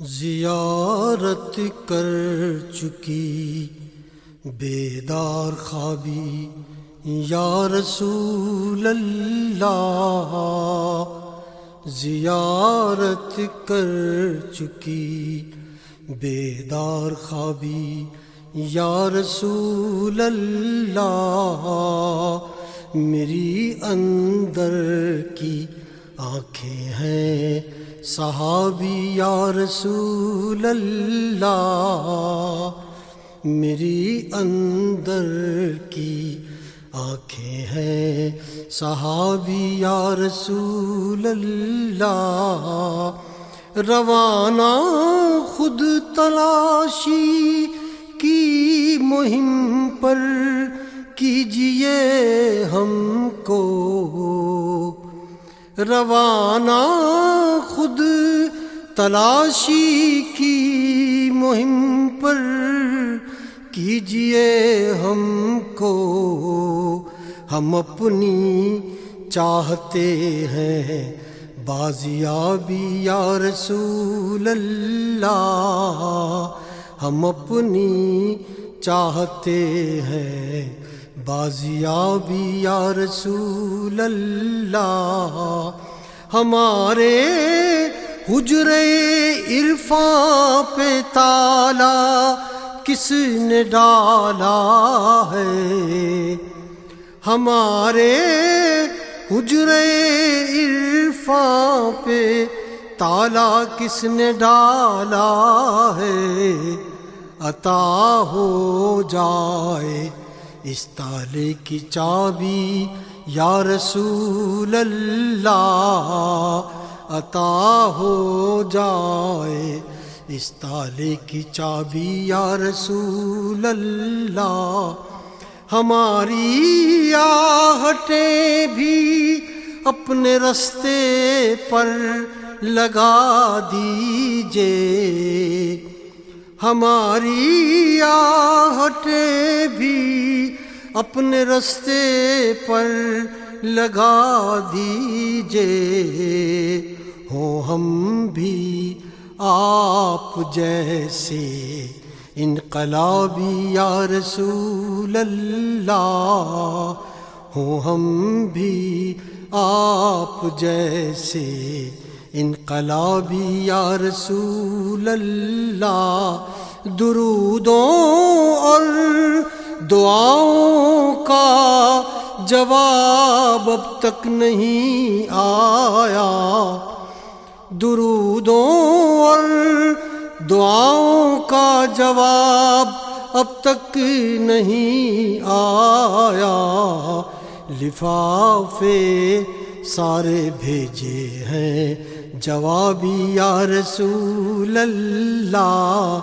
زیارت کر چکی، بیدار خوابی، یا رسول اللہ، زیارت کر چکی، بیدار خوابی، یا رسول اللہ، میری اندر کی آنکھیں ہیں صحابی یا رسول اللہ، میری اندر کی آنکھیں ہیں۔ صحابی یا رسول اللہ، روانہ خود تلاشی کی مہم پر کیجیے ہم کو۔ روانہ خود تلاشی کی مہم پر کیجیے ہم کو، ہم اپنی چاہتے ہیں بازیابی یا رسول اللہ، ہم اپنی چاہتے ہیں بازیابی یا رسول اللہ، ہمارے حجر عرفان پہ تالا کس نے ڈالا ہے؟ ہمارے حجر عرفان پہ تالا کس نے ڈالا ہے؟ عطا ہو جائے اس تالے کی چابی، یا رسول اللہ، عطا ہو جائے۔ اس تالے کی چابی، یا رسول اللہ، ہماری آہٹیں بھی اپنے رستے پر لگا دیجیے۔ ہماری آہٹیں بھی اپنے رستے پر لگا دیجیے۔ ہو ہم بھی آپ جیسے انقلابی یا رسول اللہ۔ ہو ہم بھی آپ جیسے انقلابی یا رسول اللہ، درودوں اور دعاؤں کا جواب اب تک نہیں آیا۔ درودوں اور دعاؤں کا جواب اب تک نہیں آیا۔ لفافے سارے بھیجے ہیں۔ جوابی یا رسول اللہ،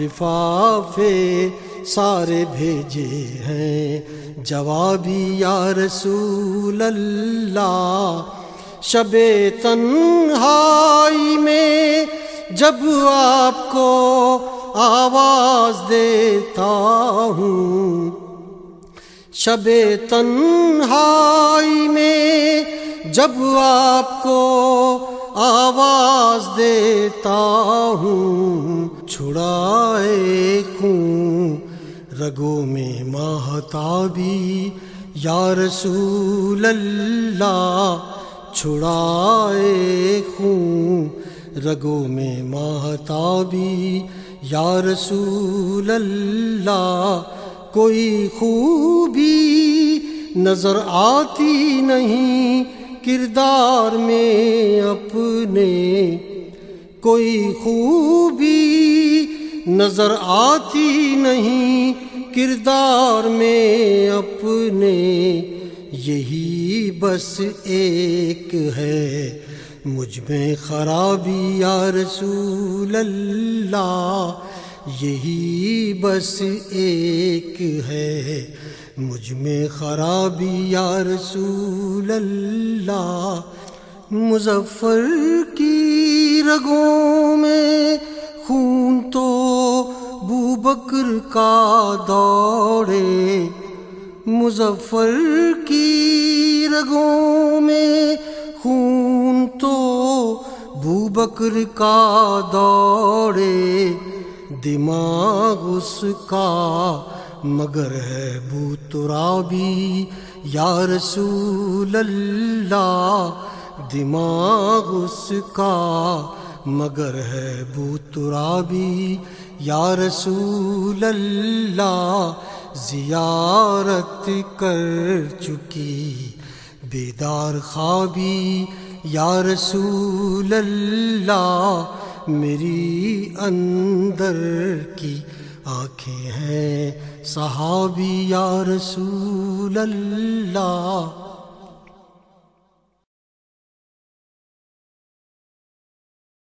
لفافے سارے بھیجے ہیں۔ جوابی یا رسول اللہ، شب تنہائی میں جب آپ کو آواز دیتا ہوں۔ شب تنہائی میں جب آپ کو آواز دیتا ہوں، چھڑائے خون، رگوں میں ماہتابی یا رسول اللہ، چھڑائے خون، رگوں میں ماہتابی یا رسول اللہ، کوئی خوبی نظر آتی نہیں کردار میں اپنے کوئی خوبی نظر آتی نہیں کردار میں اپنے، یہی بس ایک ہے مجھ میں خرابی یا رسول اللہ، یہی بس ایک ہے مجھ میں خرابی یا رسول اللہ، مظفر کی رگوں میں خون تو بو بکر کا دوڑے، مظفر کی رگوں میں خون تو بو بکر کا دوڑے، دماغ اس کا مگر ہے بو ترابی، یا رسول اللہ، دماغ اس کا مگر ہے بو ترابی، یا رسول اللہ، زیارت کر چکی، بیدار خوابی، یا رسول اللہ، میری اندر کی آنکھیں ہیں صحابی یا رسول اللہ۔